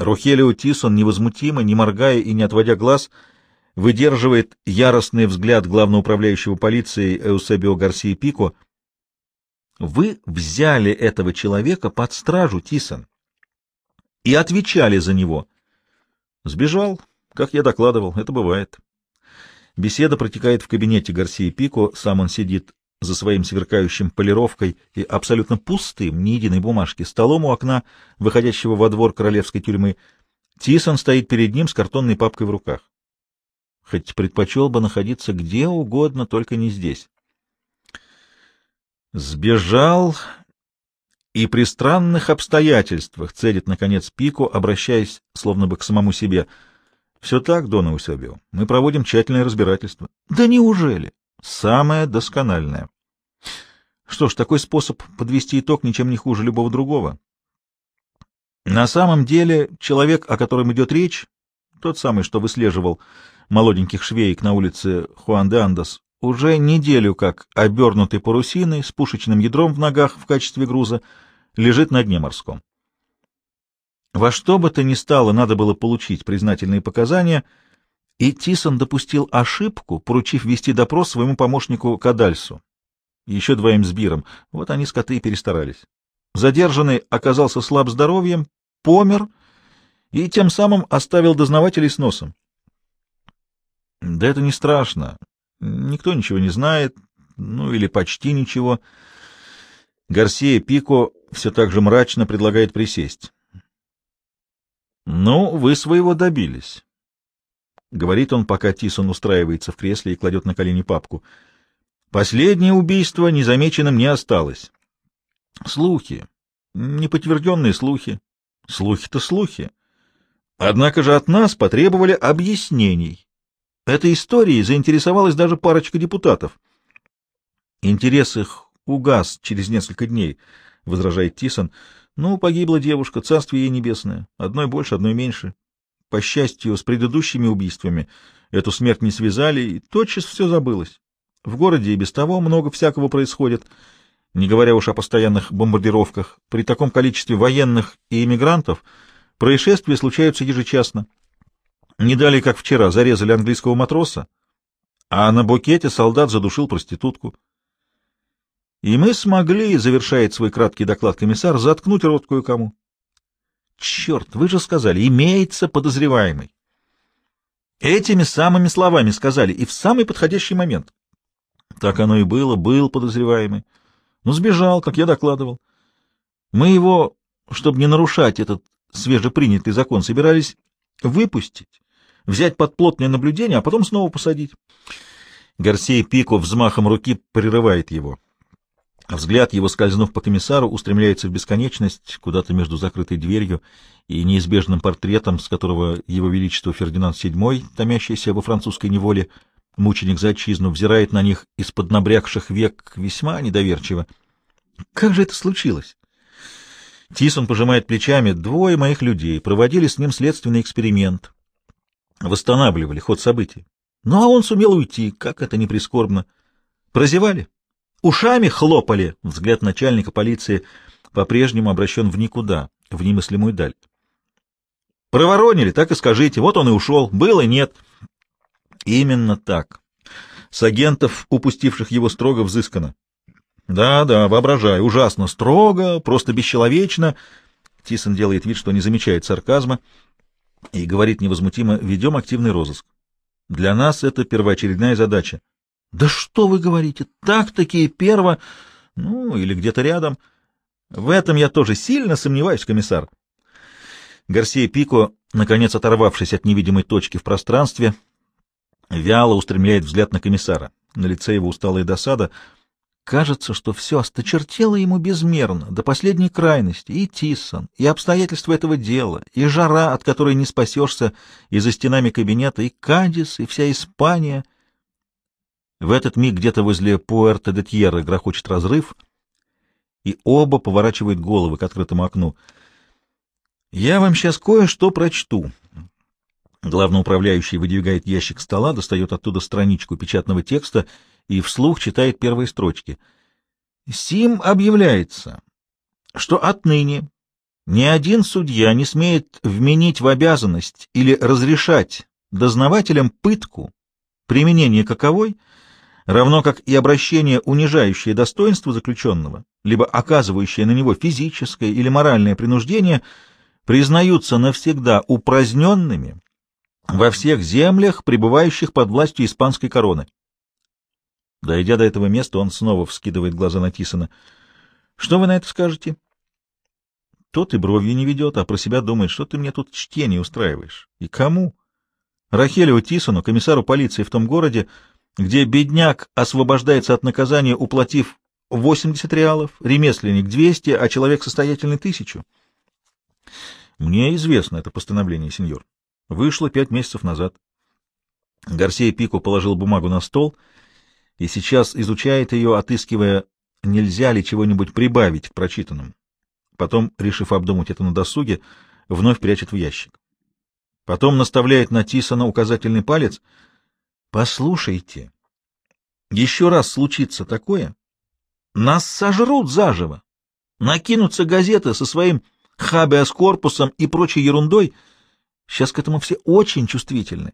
Рухелио Тисон невозмутимо, не моргая и не отводя глаз, выдерживает яростный взгляд главноуправляющего полиции Эусебио Гарсии Пико. «Вы взяли этого человека под стражу, Тисон, и отвечали за него». «Сбежал, как я докладывал, это бывает». Беседа протекает в кабинете Гарсии Пико, сам он сидит за своим сверкающим полировкой и абсолютно пустым, ни единой бумажки, столом у окна, выходящего во двор королевской тюрьмы. Тисон стоит перед ним с картонной папкой в руках. Хоть предпочел бы находиться где угодно, только не здесь. Сбежал и при странных обстоятельствах цедит, наконец, Пико, обращаясь словно бы к самому себе. Все так, Дона Усебио, мы проводим тщательное разбирательство. Да неужели? Самое доскональное. Что ж, такой способ подвести итог ничем не хуже любого другого. На самом деле, человек, о котором идет речь, тот самый, что выслеживал молоденьких швеек на улице Хуан де Андас, уже неделю как обернутый парусиной с пушечным ядром в ногах в качестве груза, лежит на дне морском. Во что бы то ни стало, надо было получить признательные показания — и Тисон допустил ошибку, поручив вести допрос своему помощнику Кадальсу, еще двоим сбирам. Вот они, скоты, и перестарались. Задержанный оказался слаб здоровьем, помер и тем самым оставил дознавателей с носом. Да это не страшно. Никто ничего не знает, ну или почти ничего. Гарсия Пико все так же мрачно предлагает присесть. Ну, вы своего добились. — говорит он, пока Тисон устраивается в кресле и кладет на колени папку. «Последнее убийство незамеченным не осталось. Слухи. Неподтвержденные слухи. Слухи-то слухи. Однако же от нас потребовали объяснений. Этой историей заинтересовалась даже парочка депутатов. Интерес их угас через несколько дней, — возражает Тисон. Ну, погибла девушка, царствие ей небесное. Одной больше, одной меньше. По счастью, с предыдущими убийствами эту смерть не связали, и тотчас все забылось. В городе и без того много всякого происходит, не говоря уж о постоянных бомбардировках. При таком количестве военных и эмигрантов происшествия случаются ежечасно. Не далее, как вчера, зарезали английского матроса, а на букете солдат задушил проститутку. И мы смогли, завершает свой краткий доклад комиссар, заткнуть рот кое-кому. Черт, вы же сказали, имеется подозреваемый. Этими самыми словами сказали, и в самый подходящий момент. Так оно и было, был подозреваемый. Ну, сбежал, как я докладывал. Мы его, чтобы не нарушать этот свежепринятый закон, собирались выпустить, взять под плотное наблюдение, а потом снова посадить. Гарсей Пико взмахом руки прерывает его. Взгляд его, скользнув по комиссару, устремляется в бесконечность, куда-то между закрытой дверью и неизбежным портретом, с которого его величество Фердинанд VII, томящийся во французской неволе, мученик за отчизну, взирает на них из-под набрякших век весьма недоверчиво. Как же это случилось? Тисон пожимает плечами. Двое моих людей проводили с ним следственный эксперимент. Восстанавливали ход событий. Ну, а он сумел уйти, как это не прискорбно. Прозевали? Ушами хлопали. Взгляд начальника полиции по-прежнему обращен в никуда, в немыслимую даль. Проворонили, так и скажите. Вот он и ушел. Было, нет. Именно так. С агентов, упустивших его, строго взыскано. Да, да, воображаю. Ужасно строго, просто бесчеловечно. Тисон делает вид, что не замечает сарказма и говорит невозмутимо, ведем активный розыск. Для нас это первоочередная задача. Да что вы говорите? Так-таки перво... Ну, или где-то рядом. В этом я тоже сильно сомневаюсь, комиссар. Гарсия Пико, наконец оторвавшись от невидимой точки в пространстве, вяло устремляет взгляд на комиссара. На лице его усталая досада. Кажется, что все осточертело ему безмерно, до последней крайности. И Тиссон, и обстоятельства этого дела, и жара, от которой не спасешься, и за стенами кабинета, и Кадис, и вся Испания — в этот миг где-то возле Пуэрто-де-Тьерра грохочет разрыв, и оба поворачивают головы к открытому окну. «Я вам сейчас кое-что прочту». Главноуправляющий выдвигает ящик стола, достает оттуда страничку печатного текста и вслух читает первые строчки. «Сим объявляется, что отныне Ни один судья не смеет вменить в обязанность или разрешать дознавателям пытку, применение каковой, равно как и обращение, унижающее достоинство заключенного, либо оказывающее на него физическое или моральное принуждение, признаются навсегда упраздненными во всех землях, пребывающих под властью испанской короны. Дойдя до этого места, он снова вскидывает глаза на Тисона. — Что вы на это скажете? Тот и бровью не ведет, а про себя думает, что ты мне тут чтение устраиваешь. И кому? Рахелеву Тисону, комиссару полиции в том городе, где бедняк освобождается от наказания, уплатив 80 реалов, ремесленник 200, а человек состоятельный тысячу. Мне известно это постановление, сеньор. Вышло пять месяцев назад. Гарсия Пико положил бумагу на стол и сейчас изучает ее, отыскивая, нельзя ли чего-нибудь прибавить к прочитанному. Потом, решив обдумать это на досуге, вновь прячет в ящик. Потом наставляет на Тисона указательный палец. «Послушайте, еще раз случится такое, нас сожрут заживо, накинутся газеты со своим хабиас-корпусом и прочей ерундой. Сейчас к этому все очень чувствительны.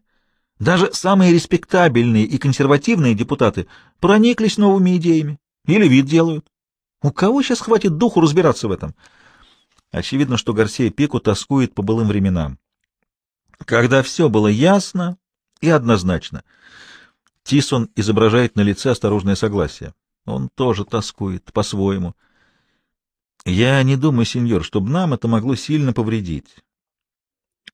Даже самые респектабельные и консервативные депутаты прониклись новыми идеями или вид делают. У кого сейчас хватит духу разбираться в этом? Очевидно, что Гарсия Пику тоскует по былым временам. Когда все было ясно и однозначно. Тисон изображает на лице осторожное согласие. Он тоже тоскует по-своему. Я не думаю, сеньор, чтобы нам это могло сильно повредить.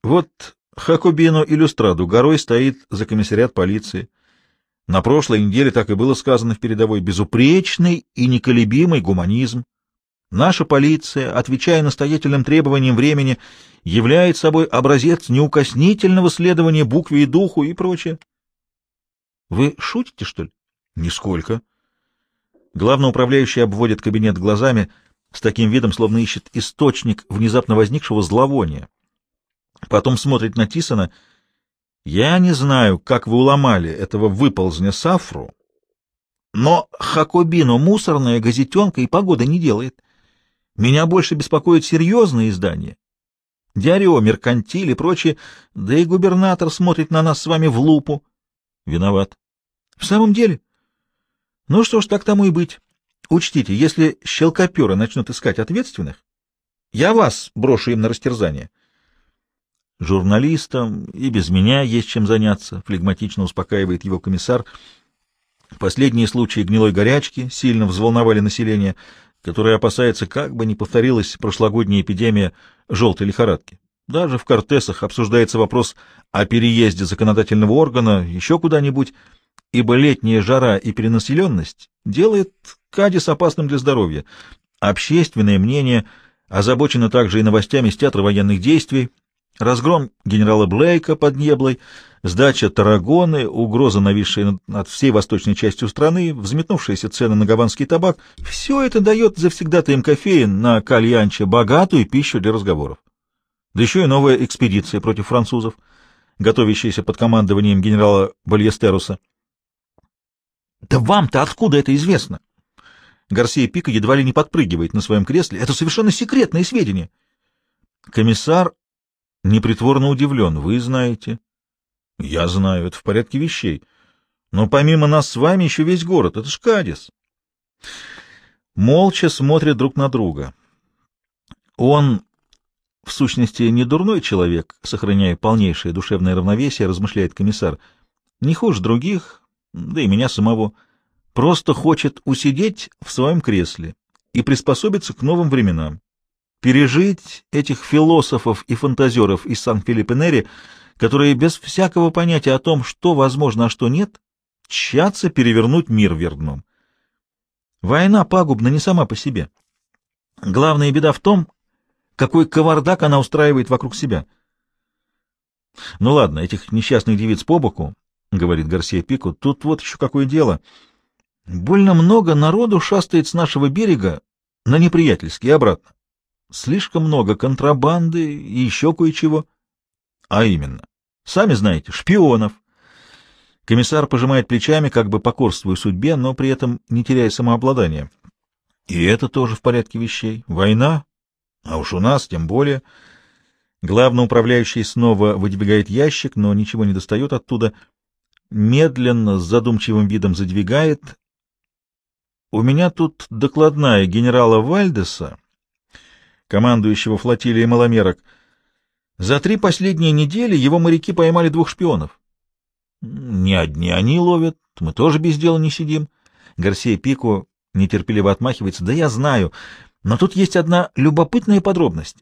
Вот Хакубину Иллюстраду горой стоит за комиссариат полиции. На прошлой неделе так и было сказано в передовой безупречный и неколебимый гуманизм. Наша полиция, отвечая настоятельным требованиям времени, является собой образец неукоснительного следования букве и духу и прочее. Вы шутите, что ли? Нисколько. Главноуправляющий обводит кабинет глазами с таким видом, словно ищет источник внезапно возникшего зловония. Потом смотрит на Тисона. «Я не знаю, как вы уломали этого выползня Сафру, но Хакобино мусорная газетенка и погода не делает. Меня больше беспокоят серьезные издания. Диарио, Меркантиль и прочее, да и губернатор смотрит на нас с вами в лупу. Виноват. В самом деле? Ну что ж, так тому и быть. Учтите, если щелкоперы начнут искать ответственных, я вас брошу им на растерзание. Журналистам и без меня есть чем заняться, флегматично успокаивает его комиссар. Последние случаи гнилой горячки сильно взволновали население, которое опасается, как бы не повторилась прошлогодняя эпидемия желтой лихорадки. Даже в Кортесах обсуждается вопрос о переезде законодательного органа еще куда-нибудь, ибо летняя жара и перенаселенность делает Кадис опасным для здоровья. Общественное мнение озабочено также и новостями с театра военных действий, разгром генерала Блейка под Неблой, сдача Тарагоны, угроза, нависшая над всей восточной частью страны, взметнувшиеся цены на гаванский табак — все это дает завсегдатаем кофеин на кальянче богатую пищу для разговоров. Да еще и новая экспедиция против французов, готовящаяся под командованием генерала Бальестеруса. Да вам-то откуда это известно? Гарсия Пика едва ли не подпрыгивает на своем кресле. Это совершенно секретные сведения. Комиссар непритворно удивлен. Вы знаете. Я знаю, это в порядке вещей. Но помимо нас с вами еще весь город. Это ж Кадис. Молча смотрят друг на друга. Он, в сущности, не дурной человек, сохраняя полнейшее душевное равновесие, размышляет комиссар. Не хуже других, да и меня самого, просто хочет усидеть в своем кресле и приспособиться к новым временам, пережить этих философов и фантазеров из Сан-Филиппенери, которые без всякого понятия о том, что возможно, а что нет, тщатся перевернуть мир вверх. Война пагубна не сама по себе. Главная беда в том, какой кавардак она устраивает вокруг себя. Ну ладно, этих несчастных девиц по боку, — говорит Гарсия Пико, — тут вот еще какое дело. Больно много народу шастает с нашего берега на неприятельский и обратно. Слишком много контрабанды и еще кое-чего. А именно, сами знаете, шпионов. Комиссар пожимает плечами, как бы покорствуя судьбе, но при этом не теряя самообладания. И это тоже в порядке вещей. Война А уж у нас тем более. Главный управляющий снова выдвигает ящик, но ничего не достает оттуда. Медленно, с задумчивым видом задвигает. У меня тут докладная генерала Вальдеса, командующего флотилией маломерок. За три последние недели его моряки поймали двух шпионов. Не одни они ловят, мы тоже без дела не сидим. Гарсия Пико нетерпеливо отмахивается. Да я знаю, но тут есть одна любопытная подробность.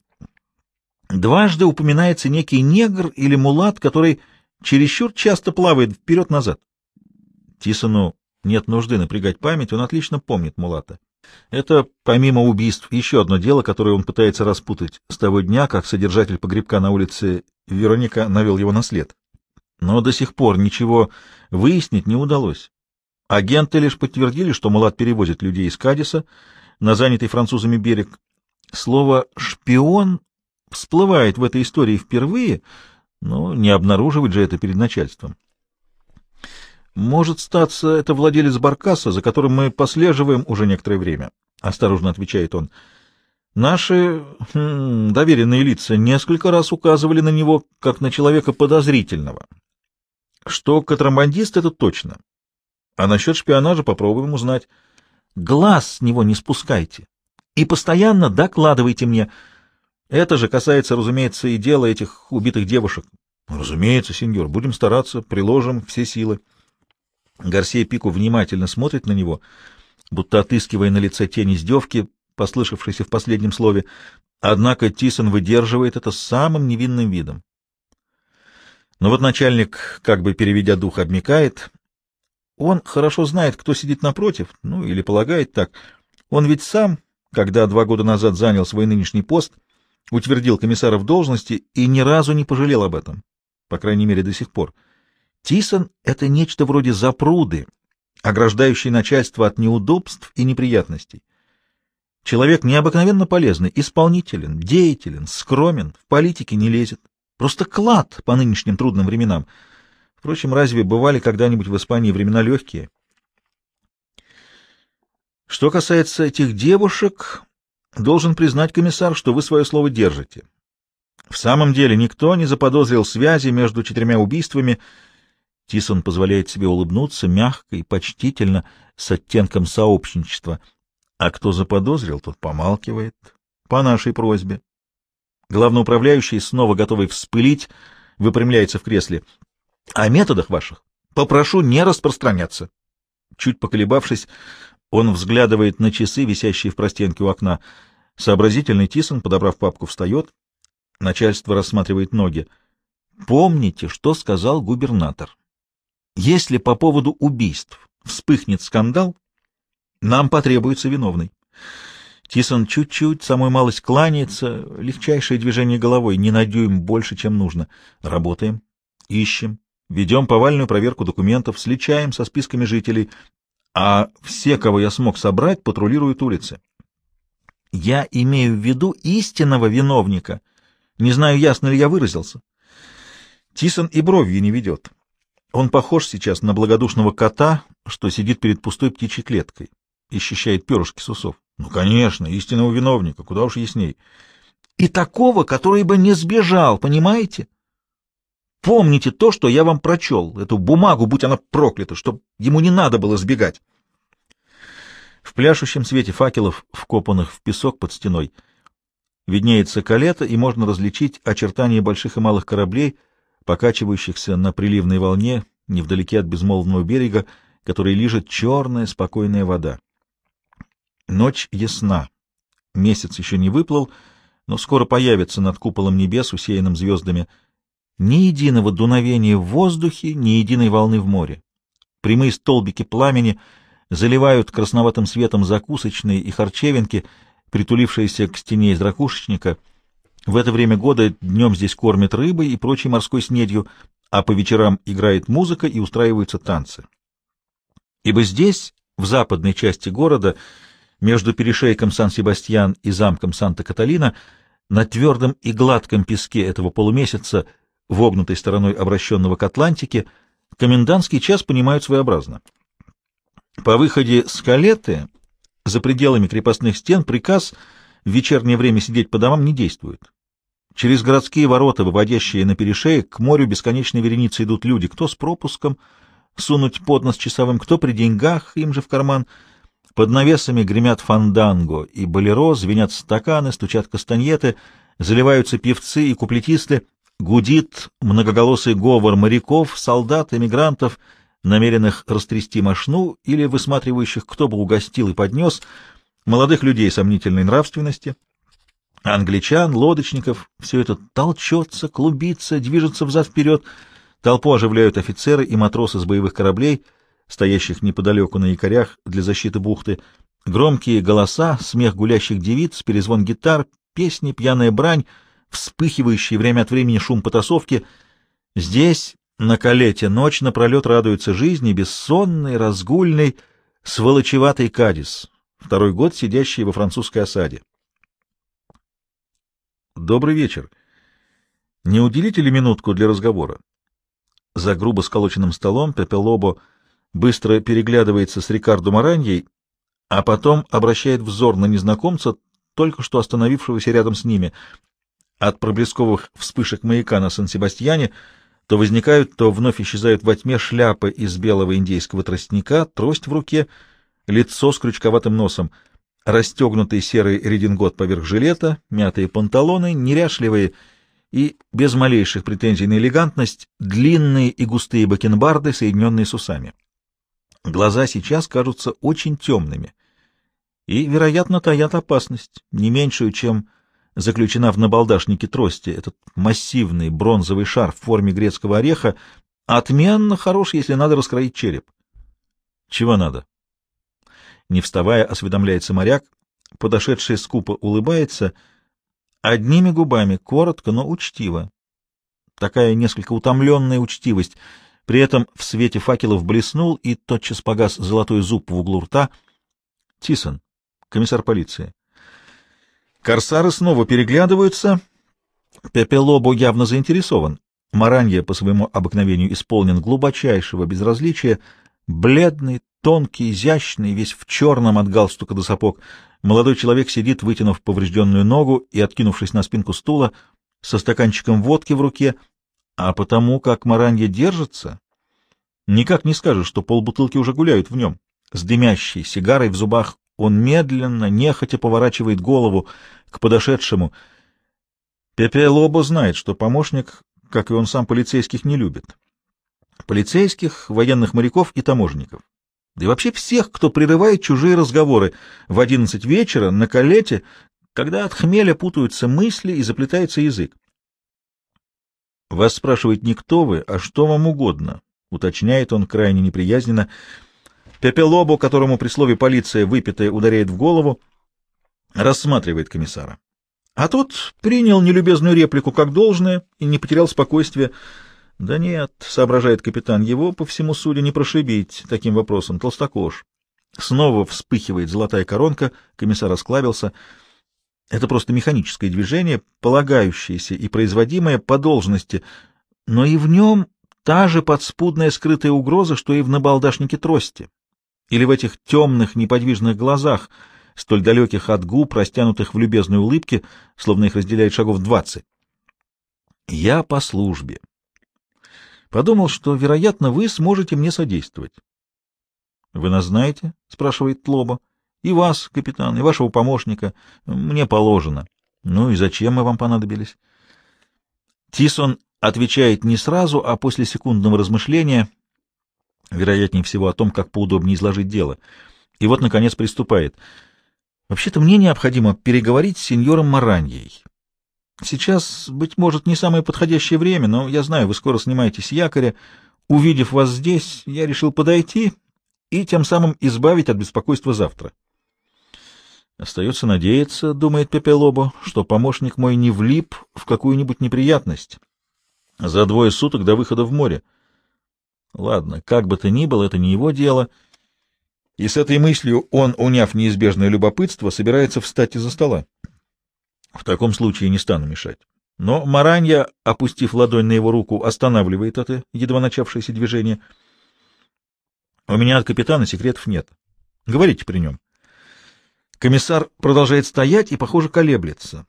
Дважды упоминается некий негр или мулат, который чересчур часто плавает вперед-назад. Тисону нет нужды напрягать память, он отлично помнит мулата. Это, помимо убийств, еще одно дело, которое он пытается распутать с того дня, как содержатель погребка на улице Вероника навел его на след. Но до сих пор ничего выяснить не удалось. Агенты лишь подтвердили, что Мулат перевозит людей из Кадиса на занятый французами берег. Слово «шпион» всплывает в этой истории впервые, но не обнаруживать же это перед начальством. Может статься, это владелец Баркаса, за которым мы послеживаем уже некоторое время, — осторожно отвечает он. Наши хм, доверенные лица несколько раз указывали на него как на человека подозрительного. Что контрабандист — это точно. А насчет шпионажа попробуем узнать. Глаз с него не спускайте. И постоянно докладывайте мне. Это же касается, разумеется, и дела этих убитых девушек. Разумеется, сеньор, будем стараться, приложим все силы. Гарсия Пику внимательно смотрит на него, будто отыскивая на лице тень издевки, послышавшейся в последнем слове. Однако Тисон выдерживает это самым невинным видом. Но вот начальник, как бы переведя дух, обмекает. Он хорошо знает, кто сидит напротив, ну или полагает так. Он ведь сам, когда два года назад занял свой нынешний пост, утвердил комиссара в должности и ни разу не пожалел об этом, по крайней мере до сих пор. Тисон — это нечто вроде запруды, ограждающей начальство от неудобств и неприятностей. Человек необыкновенно полезный, исполнителен, деятелен, скромен, в политике не лезет. Просто клад по нынешним трудным временам. Впрочем, разве бывали когда-нибудь в Испании времена легкие? Что касается этих девушек, должен признать комиссар, что вы свое слово держите. В самом деле никто не заподозрил связи между четырьмя убийствами. Тисон позволяет себе улыбнуться мягко и почтительно, с оттенком сообщничества. А кто заподозрил, тот помалкивает. По нашей просьбе. Главноуправляющий, снова готовый вспылить, выпрямляется в кресле. — О методах ваших попрошу не распространяться. Чуть поколебавшись, он взглядывает на часы, висящие в простенке у окна. Сообразительный Тисон, подобрав папку, встает. Начальство рассматривает ноги. Помните, что сказал губернатор. Если по поводу убийств вспыхнет скандал, нам потребуется виновный. Тисон чуть-чуть, самую малость кланяется, легчайшее движение головой, не на дюйм больше, чем нужно. Работаем, ищем, ведем повальную проверку документов, сличаем со списками жителей, а все, кого я смог собрать, патрулируют улицы. Я имею в виду истинного виновника. Не знаю, ясно ли я выразился. Тисон и бровью не ведет. Он похож сейчас на благодушного кота, что сидит перед пустой птичьей клеткой и ощущает перышки с усов. Ну, конечно, истинного виновника, куда уж ясней. И такого, который бы не сбежал, понимаете? Помните то, что я вам прочел, эту бумагу, будь она проклята, чтобы ему не надо было сбегать. В пляшущем свете факелов, вкопанных в песок под стеной, виднеется калета, и можно различить очертания больших и малых кораблей, покачивающихся на приливной волне невдалеке от безмолвного берега, который лижет черная спокойная вода. Ночь ясна. Месяц еще не выплыл, но скоро появится над куполом небес, усеянным звездами. Ни единого дуновения в воздухе, ни единой волны в море. Прямые столбики пламени заливают красноватым светом закусочные и харчевинки, притулившиеся к стене из ракушечника. В это время года днем здесь кормят рыбой и прочей морской снедью, а по вечерам играет музыка и устраиваются танцы. Ибо здесь, в западной части города, между перешейком Сан-Себастьян и замком Санта-Каталина на твердом и гладком песке этого полумесяца, вогнутой стороной обращенного к Атлантике, комендантский час понимают своеобразно. По выходе с Калеты за пределами крепостных стен приказ в вечернее время сидеть по домам не действует. Через городские ворота, выводящие на перешеек, к морю бесконечной вереницы идут люди, кто с пропуском, сунуть под нос часовым, кто при деньгах, им же в карман. Под навесами гремят фанданго и болеро, звенят стаканы, стучат кастаньеты, заливаются певцы и куплетисты, гудит многоголосый говор моряков, солдат, эмигрантов, намеренных растрясти мошну или высматривающих, кто бы угостил и поднес, молодых людей сомнительной нравственности — Англичан, лодочников — все это толчется, клубится, движется взад-вперед. Толпу оживляют офицеры и матросы с боевых кораблей, стоящих неподалеку на якорях для защиты бухты. Громкие голоса, смех гулящих девиц, перезвон гитар, песни, пьяная брань, вспыхивающий время от времени шум потасовки. Здесь, на Калете, ночь напролет радуется жизни, бессонный, разгульный, сволочеватый Кадис, второй год сидящий во французской осаде. Добрый вечер. Не уделите ли минутку для разговора? За грубо сколоченным столом Пепелобо быстро переглядывается с Рикардо Мараньей, а потом обращает взор на незнакомца, только что остановившегося рядом с ними. От проблесковых вспышек маяка на Сан-Себастьяне то возникают, то вновь исчезают во тьме шляпы из белого индейского тростника, трость в руке, лицо с крючковатым носом — расстегнутый серый редингот поверх жилета, мятые панталоны, неряшливые и, без малейших претензий на элегантность, длинные и густые бакенбарды, соединенные с усами. Глаза сейчас кажутся очень темными и, вероятно, таят опасность, не меньшую, чем заключена в набалдашнике трости, этот массивный бронзовый шар в форме грецкого ореха, отменно хорош, если надо раскроить череп. Чего надо? Не вставая, осведомляется моряк. Подошедший скупо улыбается. Одними губами, коротко, но учтиво. Такая несколько утомленная учтивость. При этом в свете факелов блеснул и тотчас погас золотой зуб в углу рта. Тисон, комиссар полиции. Корсары снова переглядываются. Пепелобу явно заинтересован. Маранья по своему обыкновению исполнен глубочайшего безразличия, бледный, Тонкий, изящный, весь в черном от галстука до сапог, молодой человек сидит, вытянув поврежденную ногу и откинувшись на спинку стула, со стаканчиком водки в руке, а потому как Маранье держится, никак не скажешь, что полбутылки уже гуляют в нем. С дымящей сигарой в зубах он медленно, нехотя поворачивает голову к подошедшему. Пепе Лобо знает, что помощник, как и он сам, полицейских не любит. Полицейских, военных моряков и таможенников да и вообще всех, кто прерывает чужие разговоры в одиннадцать вечера на калете, когда от хмеля путаются мысли и заплетается язык. Вас спрашивает не кто вы, а что вам угодно, уточняет он крайне неприязненно. Пепелобо, которому при слове полиция выпитая ударяет в голову, рассматривает комиссара. А тот принял нелюбезную реплику как должное и не потерял спокойствия. Да нет, соображает капитан, его по всему суде не прошибить таким вопросом, толстокож. Снова вспыхивает золотая коронка, комиссар осклабился. Это просто механическое движение, полагающееся и производимое по должности, но и в нем та же подспудная скрытая угроза, что и в набалдашнике трости, или в этих темных неподвижных глазах, столь далеких от губ, растянутых в любезной улыбке, словно их разделяет шагов двадцать. Я по службе. Подумал, что, вероятно, вы сможете мне содействовать. — Вы нас знаете? — спрашивает Тлоба. — И вас, капитан, и вашего помощника. Мне положено. — Ну и зачем мы вам понадобились? Тисон отвечает не сразу, а после секундного размышления, вероятнее всего о том, как поудобнее изложить дело. И вот, наконец, приступает. Вообще-то мне необходимо переговорить с сеньором Мараньей. Сейчас, быть может, не самое подходящее время, но я знаю, вы скоро снимаетесь якоря. Увидев вас здесь, я решил подойти и тем самым избавить от беспокойства завтра. Остается надеяться, думает Пепелобо, что помощник мой не влип в какую-нибудь неприятность за двое суток до выхода в море. Ладно, как бы то ни было, это не его дело. И с этой мыслью он, уняв неизбежное любопытство, собирается встать из-за стола. В таком случае не стану мешать. Но Маранья, опустив ладонь на его руку, останавливает это едва начавшееся движение. У меня от капитана секретов нет. Говорите при нем. Комиссар продолжает стоять и, похоже, колеблется.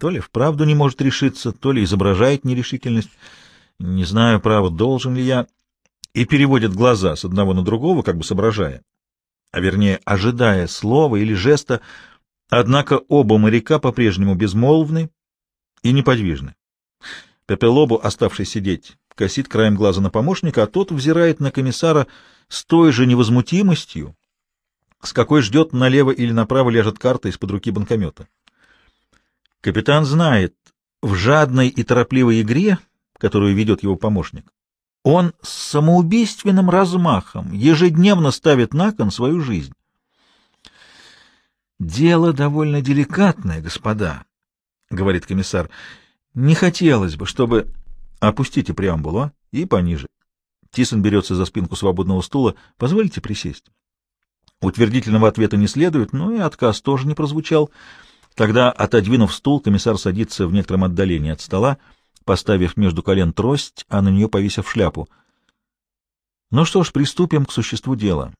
То ли вправду не может решиться, то ли изображает нерешительность. Не знаю, право, должен ли я. И переводит глаза с одного на другого, как бы соображая. А вернее, ожидая слова или жеста, однако оба моряка по-прежнему безмолвны и неподвижны. Пепелобу, оставший сидеть, косит краем глаза на помощника, а тот взирает на комиссара с той же невозмутимостью, с какой ждет налево или направо ляжет карта из-под руки банкомета. Капитан знает, в жадной и торопливой игре, которую ведет его помощник, он с самоубийственным размахом ежедневно ставит на кон свою жизнь. «Дело довольно деликатное, господа», — говорит комиссар. «Не хотелось бы, чтобы...» «Опустите преамбулу, а? И пониже». Тисон берется за спинку свободного стула. «Позвольте присесть». Утвердительного ответа не следует, но и отказ тоже не прозвучал. Тогда, отодвинув стул, комиссар садится в некотором отдалении от стола, поставив между колен трость, а на нее повесив шляпу. Ну что ж, приступим к существу дела.